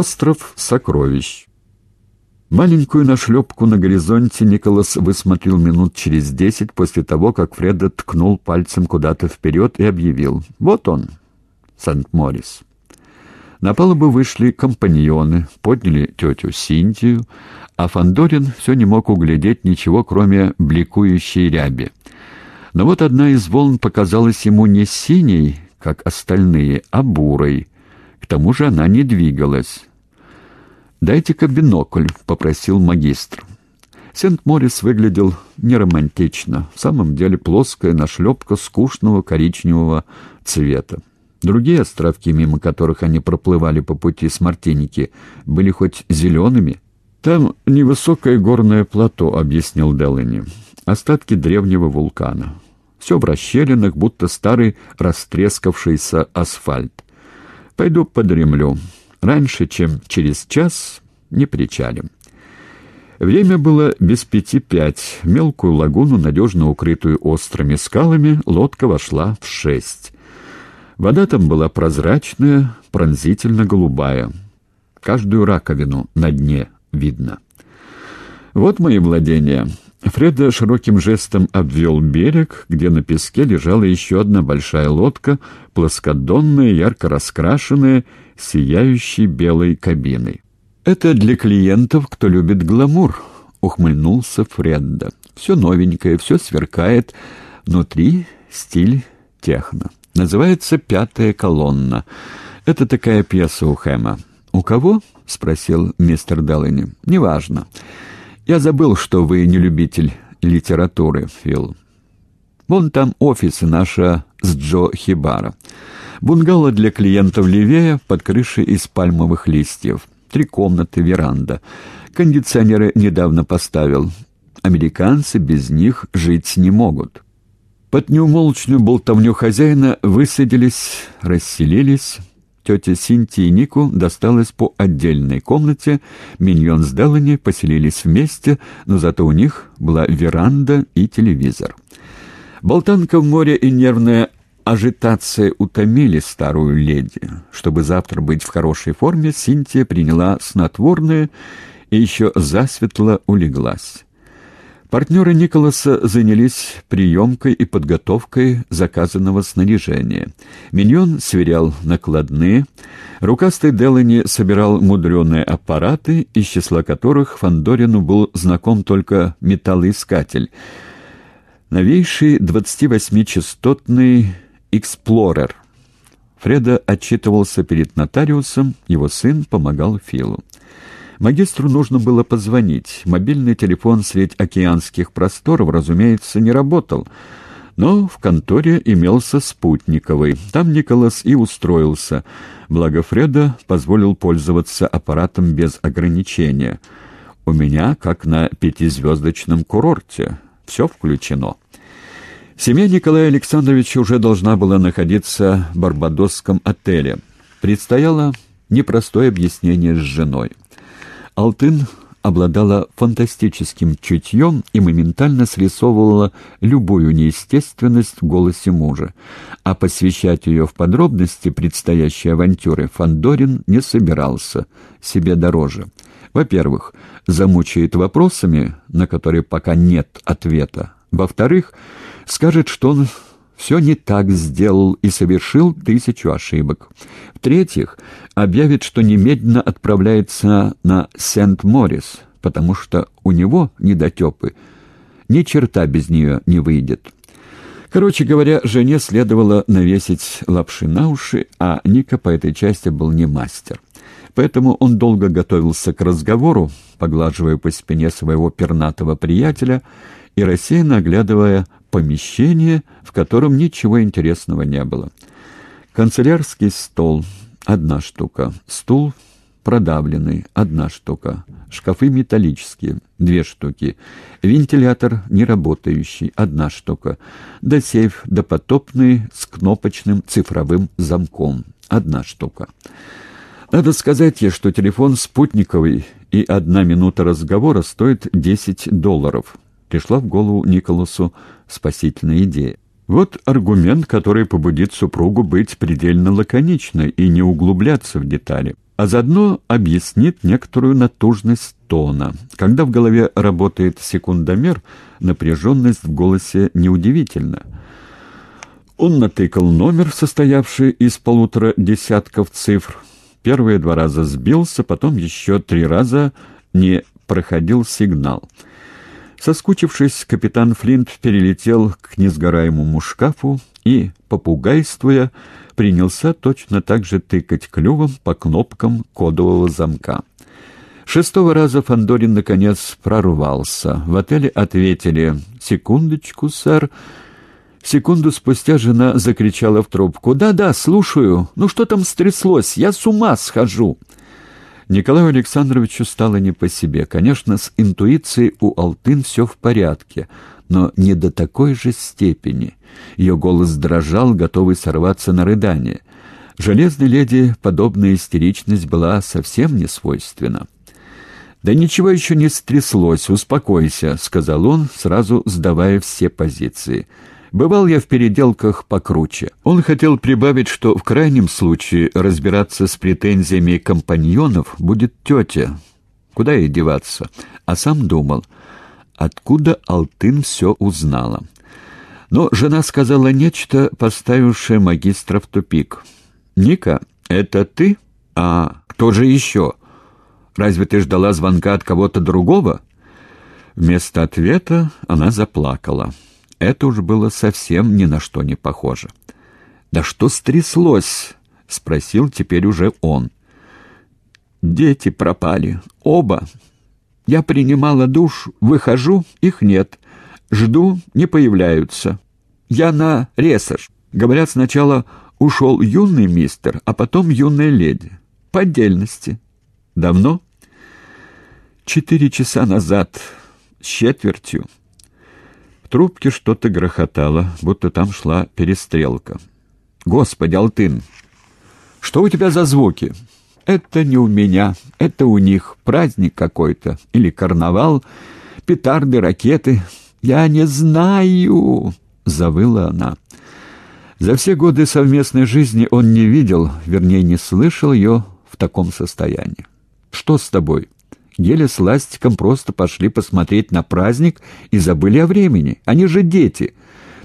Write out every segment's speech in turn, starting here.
Остров сокровищ. Маленькую нашлепку на горизонте Николас высмотрел минут через десять после того, как Фреда ткнул пальцем куда-то вперед и объявил «Вот он, Сент-Морис». На палубу вышли компаньоны, подняли тетю Синтию, а Фандорин все не мог углядеть ничего, кроме бликующей ряби. Но вот одна из волн показалась ему не синей, как остальные, а бурой. К тому же она не двигалась. «Дайте-ка бинокль», — попросил магистр. Сент-Морис выглядел неромантично. В самом деле плоская нашлепка скучного коричневого цвета. Другие островки, мимо которых они проплывали по пути с Мартиники, были хоть зелеными. «Там невысокое горное плато», — объяснил Делани. «Остатки древнего вулкана. Все в расщелинах, будто старый растрескавшийся асфальт. Пойду подремлю. Раньше, чем через час, не причалим». Время было без пяти пять. Мелкую лагуну, надежно укрытую острыми скалами, лодка вошла в шесть. Вода там была прозрачная, пронзительно-голубая. Каждую раковину на дне видно. «Вот мои владения». Фреда широким жестом обвел берег, где на песке лежала еще одна большая лодка, плоскодонная, ярко раскрашенная, сияющей белой кабиной. «Это для клиентов, кто любит гламур», — ухмыльнулся Фредда. «Все новенькое, все сверкает. Внутри стиль техно». Называется «Пятая колонна». Это такая пьеса у Хэма. «У кого?» — спросил мистер Делани. «Неважно. Я забыл, что вы не любитель литературы, Фил. Вон там офисы наша с Джо Хибара. Бунгало для клиентов левее, под крышей из пальмовых листьев. Три комнаты, веранда. Кондиционеры недавно поставил. Американцы без них жить не могут». Под неумолчную болтовню хозяина высадились, расселились. Тетя Синти и Нику досталось по отдельной комнате, Миньон с Делани поселились вместе, но зато у них была веранда и телевизор. Болтанка в море и нервная ажитация утомили старую леди. Чтобы завтра быть в хорошей форме, Синтия приняла снотворное и еще засветло улеглась. Партнеры Николаса занялись приемкой и подготовкой заказанного снаряжения. Миньон сверял накладные, рукастый Делани собирал мудреные аппараты, из числа которых Фандорину был знаком только металлоискатель. Новейший 28-частотный «Эксплорер». Фреда отчитывался перед нотариусом, его сын помогал Филу. Магистру нужно было позвонить. Мобильный телефон средь океанских просторов, разумеется, не работал. Но в конторе имелся спутниковый. Там Николас и устроился. Благо Фреда позволил пользоваться аппаратом без ограничения. «У меня, как на пятизвездочном курорте. Все включено». Семья Николая Александровича уже должна была находиться в барбадосском отеле. Предстояло непростое объяснение с женой. Алтын обладала фантастическим чутьем и моментально срисовывала любую неестественность в голосе мужа, а посвящать ее в подробности предстоящей авантюры Фандорин не собирался, себе дороже. Во-первых, замучает вопросами, на которые пока нет ответа. Во-вторых, скажет, что он все не так сделал и совершил тысячу ошибок. В-третьих, объявит, что немедленно отправляется на Сент-Морис, потому что у него недотепы. Ни черта без нее не выйдет. Короче говоря, жене следовало навесить лапши на уши, а Ника по этой части был не мастер. Поэтому он долго готовился к разговору, поглаживая по спине своего пернатого приятеля и рассеянно оглядывая помещение, в котором ничего интересного не было. Канцелярский стол — одна штука, стул продавленный — одна штука, шкафы металлические — две штуки, вентилятор неработающий — одна штука, да сейф допотопный с кнопочным цифровым замком — одна штука. Надо сказать ей, что телефон спутниковый и одна минута разговора стоит 10 долларов — пришла в голову Николасу спасительная идея. Вот аргумент, который побудит супругу быть предельно лаконичной и не углубляться в детали. а заодно объяснит некоторую натужность тона. Когда в голове работает секундомер, напряженность в голосе неудивительна. Он натыкал номер, состоявший из полутора десятков цифр. Первые два раза сбился, потом еще три раза не проходил сигнал. Соскучившись, капитан Флинт перелетел к несгораемому шкафу и, попугайствуя, принялся точно так же тыкать клювом по кнопкам кодового замка. Шестого раза Фандорин наконец прорвался. В отеле ответили «Секундочку, сэр». Секунду спустя жена закричала в трубку «Да-да, слушаю. Ну что там стряслось? Я с ума схожу». Николаю Александровичу стало не по себе. Конечно, с интуицией у Алтын все в порядке, но не до такой же степени. Ее голос дрожал, готовый сорваться на рыдание. Железной леди подобная истеричность была совсем не свойственна. «Да ничего еще не стряслось, успокойся», — сказал он, сразу сдавая все позиции. Бывал я в переделках покруче. Он хотел прибавить, что в крайнем случае разбираться с претензиями компаньонов будет тетя. Куда ей деваться? А сам думал, откуда Алтын все узнала. Но жена сказала нечто, поставившее магистра в тупик. «Ника, это ты? А кто же еще? Разве ты ждала звонка от кого-то другого?» Вместо ответа она заплакала. Это уж было совсем ни на что не похоже. «Да что стряслось?» — спросил теперь уже он. «Дети пропали. Оба. Я принимала душ, выхожу, их нет. Жду, не появляются. Я на ресаж. Говорят, сначала ушел юный мистер, а потом юная леди. По отдельности. Давно?» «Четыре часа назад. С четвертью» трубке что-то грохотало, будто там шла перестрелка. «Господи, Алтын, что у тебя за звуки?» «Это не у меня, это у них. Праздник какой-то. Или карнавал, петарды, ракеты. Я не знаю!» — завыла она. За все годы совместной жизни он не видел, вернее, не слышал ее в таком состоянии. «Что с тобой?» Геля с Ластиком просто пошли посмотреть на праздник и забыли о времени. Они же дети.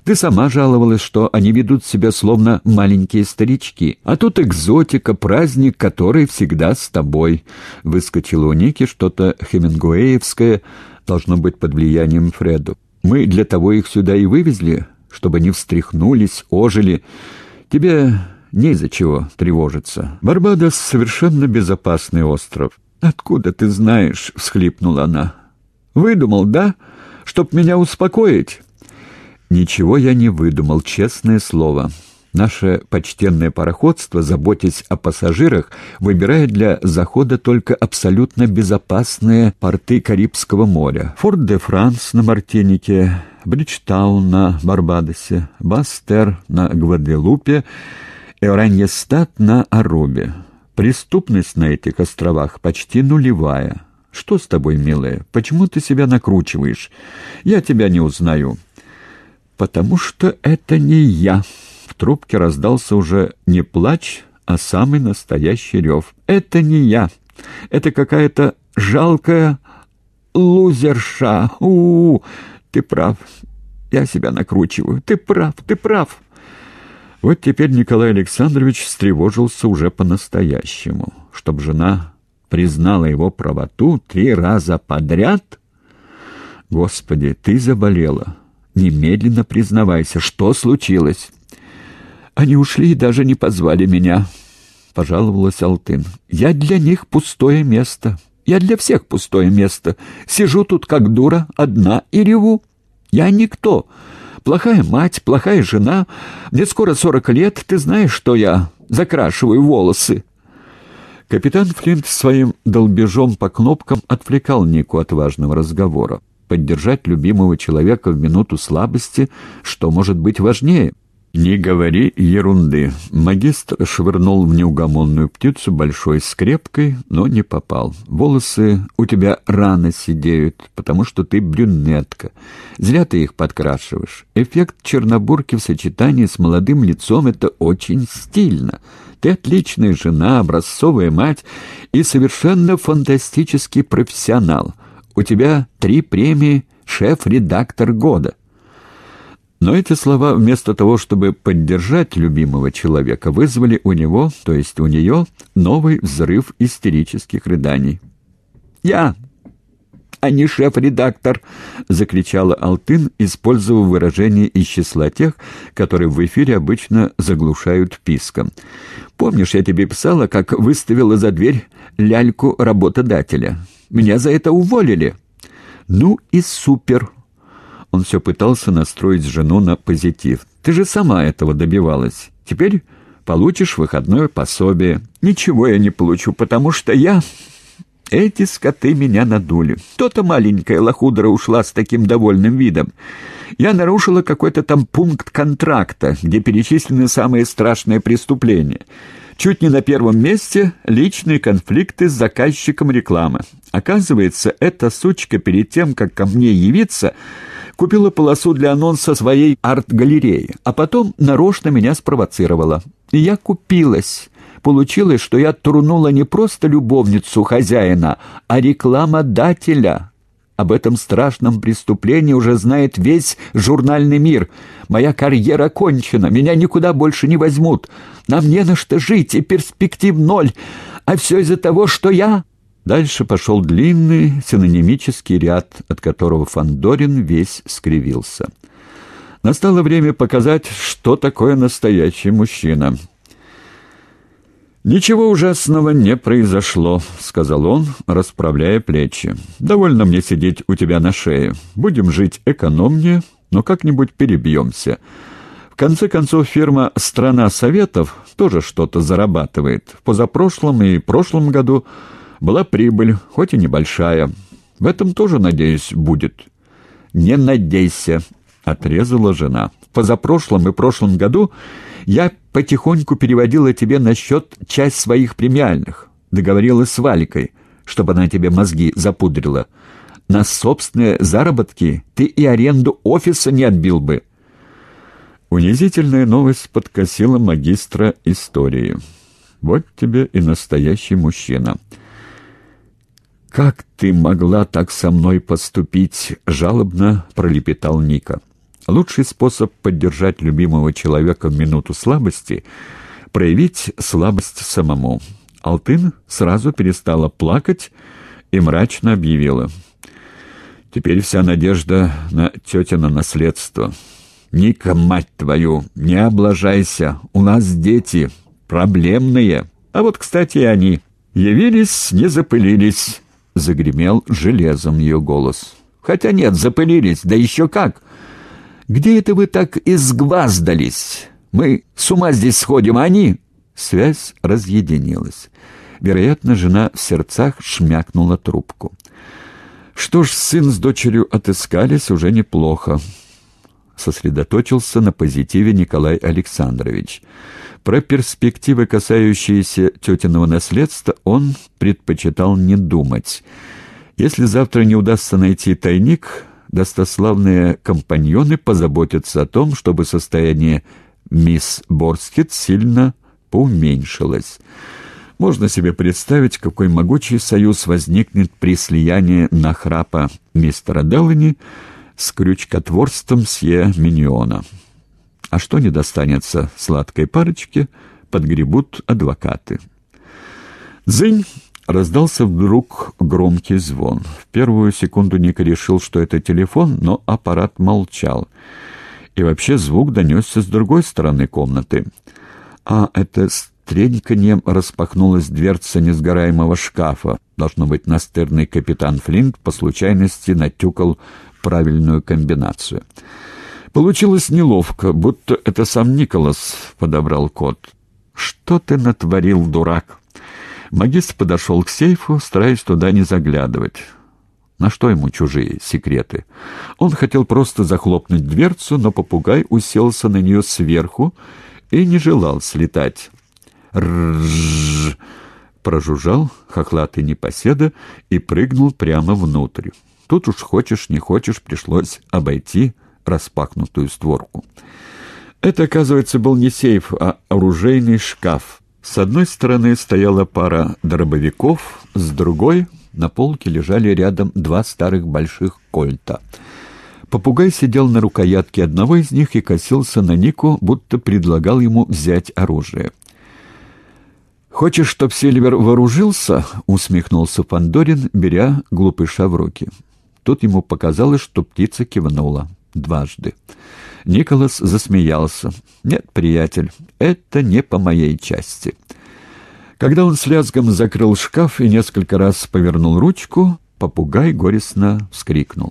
Ты сама жаловалась, что они ведут себя словно маленькие старички. А тут экзотика, праздник, который всегда с тобой. Выскочило у Ники что-то хемингуэевское, должно быть под влиянием Фреду. Мы для того их сюда и вывезли, чтобы они встряхнулись, ожили. Тебе не из-за чего тревожиться. Барбадос — совершенно безопасный остров. «Откуда ты знаешь?» — всхлипнула она. «Выдумал, да? Чтоб меня успокоить?» «Ничего я не выдумал, честное слово. Наше почтенное пароходство, заботясь о пассажирах, выбирает для захода только абсолютно безопасные порты Карибского моря. Форт-де-Франс на Мартинике, Бриджтаун на Барбадосе, Бастер на Гваделупе, Эраньестат на Арубе. Преступность на этих островах почти нулевая. Что с тобой, милая? Почему ты себя накручиваешь? Я тебя не узнаю. Потому что это не я. В трубке раздался уже не плач, а самый настоящий рев. Это не я. Это какая-то жалкая лузерша. У, -у, у Ты прав. Я себя накручиваю. Ты прав, ты прав. Вот теперь Николай Александрович встревожился уже по-настоящему. Чтоб жена признала его правоту три раза подряд? Господи, ты заболела. Немедленно признавайся, что случилось? Они ушли и даже не позвали меня, — пожаловалась Алтын. Я для них пустое место. Я для всех пустое место. Сижу тут как дура, одна и реву. Я никто. Плохая мать, плохая жена. Мне скоро сорок лет, ты знаешь, что я закрашиваю волосы». Капитан Флинт своим долбежом по кнопкам отвлекал Нику от важного разговора. Поддержать любимого человека в минуту слабости, что может быть важнее? «Не говори ерунды». Магистр швырнул в неугомонную птицу большой скрепкой, но не попал. «Волосы у тебя рано сидеют, потому что ты брюнетка. Зря ты их подкрашиваешь. Эффект чернобурки в сочетании с молодым лицом — это очень стильно. Ты отличная жена, образцовая мать и совершенно фантастический профессионал. У тебя три премии «Шеф-редактор года». Но эти слова, вместо того, чтобы поддержать любимого человека, вызвали у него, то есть у нее, новый взрыв истерических рыданий. «Я, а не шеф-редактор!» — закричала Алтын, используя выражение из числа тех, которые в эфире обычно заглушают писком. «Помнишь, я тебе писала, как выставила за дверь ляльку работодателя? Меня за это уволили!» «Ну и супер!» Он все пытался настроить жену на позитив. «Ты же сама этого добивалась. Теперь получишь выходное пособие». «Ничего я не получу, потому что я...» Эти скоты меня надули. То-то маленькая лохудра ушла с таким довольным видом. Я нарушила какой-то там пункт контракта, где перечислены самые страшные преступления. Чуть не на первом месте личные конфликты с заказчиком рекламы. Оказывается, эта сучка перед тем, как ко мне явиться, купила полосу для анонса своей арт-галереи, а потом нарочно меня спровоцировала. И я купилась. Получилось, что я трунула не просто любовницу хозяина, а рекламодателя. Об этом страшном преступлении уже знает весь журнальный мир. Моя карьера кончена, меня никуда больше не возьмут. Нам не на что жить, и перспектив ноль. А все из-за того, что я... Дальше пошел длинный синонимический ряд, от которого Фандорин весь скривился. Настало время показать, что такое настоящий мужчина. «Ничего ужасного не произошло», — сказал он, расправляя плечи. «Довольно мне сидеть у тебя на шее. Будем жить экономнее, но как-нибудь перебьемся. В конце концов, фирма «Страна Советов» тоже что-то зарабатывает. В позапрошлом и прошлом году была прибыль, хоть и небольшая. В этом тоже, надеюсь, будет. «Не надейся», — отрезала жена. «В позапрошлом и прошлом году я потихоньку переводила тебе на счет часть своих премиальных. Договорилась с Валикой, чтобы она тебе мозги запудрила. На собственные заработки ты и аренду офиса не отбил бы». Унизительная новость подкосила магистра истории. «Вот тебе и настоящий мужчина». «Как ты могла так со мной поступить?» — жалобно пролепетал Ника. Лучший способ поддержать любимого человека в минуту слабости — проявить слабость самому. Алтын сразу перестала плакать и мрачно объявила. «Теперь вся надежда на тетина наследство. Ника, мать твою, не облажайся, у нас дети, проблемные. А вот, кстати, и они. Явились, не запылились». — загремел железом ее голос. «Хотя нет, запылились, да еще как! Где это вы так изгваздались? Мы с ума здесь сходим, а они...» Связь разъединилась. Вероятно, жена в сердцах шмякнула трубку. «Что ж, сын с дочерью отыскались уже неплохо», — сосредоточился на позитиве Николай Александрович. Про перспективы, касающиеся тетиного наследства, он предпочитал не думать. Если завтра не удастся найти тайник, достославные компаньоны позаботятся о том, чтобы состояние мисс Борскет сильно поуменьшилось. Можно себе представить, какой могучий союз возникнет при слиянии нахрапа мистера Делани с крючкотворством Сье Миньона. А что не достанется сладкой парочке, подгребут адвокаты. «Дзынь!» — раздался вдруг громкий звон. В первую секунду Ника решил, что это телефон, но аппарат молчал. И вообще звук донесся с другой стороны комнаты. А это треньканьем распахнулась дверца несгораемого шкафа. Должно быть, настырный капитан Флинт по случайности натюкал правильную комбинацию. Получилось неловко, будто это сам Николас подобрал код. «Что ты натворил, дурак?» Магистр подошел к сейфу, стараясь туда не заглядывать. На что ему чужие секреты? Он хотел просто захлопнуть дверцу, но попугай уселся на нее сверху и не желал слетать. «Ржжж!» — прожужжал хохлатый непоседа и прыгнул прямо внутрь. Тут уж хочешь не хочешь, пришлось обойти распахнутую створку. Это, оказывается, был не сейф, а оружейный шкаф. С одной стороны стояла пара дробовиков, с другой на полке лежали рядом два старых больших кольта. Попугай сидел на рукоятке одного из них и косился на Нику, будто предлагал ему взять оружие. «Хочешь, чтоб Сильвер вооружился?» — усмехнулся Фандорин, беря глупыша в руки. Тут ему показалось, что птица кивнула дважды. Николас засмеялся. «Нет, приятель, это не по моей части». Когда он с лязгом закрыл шкаф и несколько раз повернул ручку, попугай горестно вскрикнул.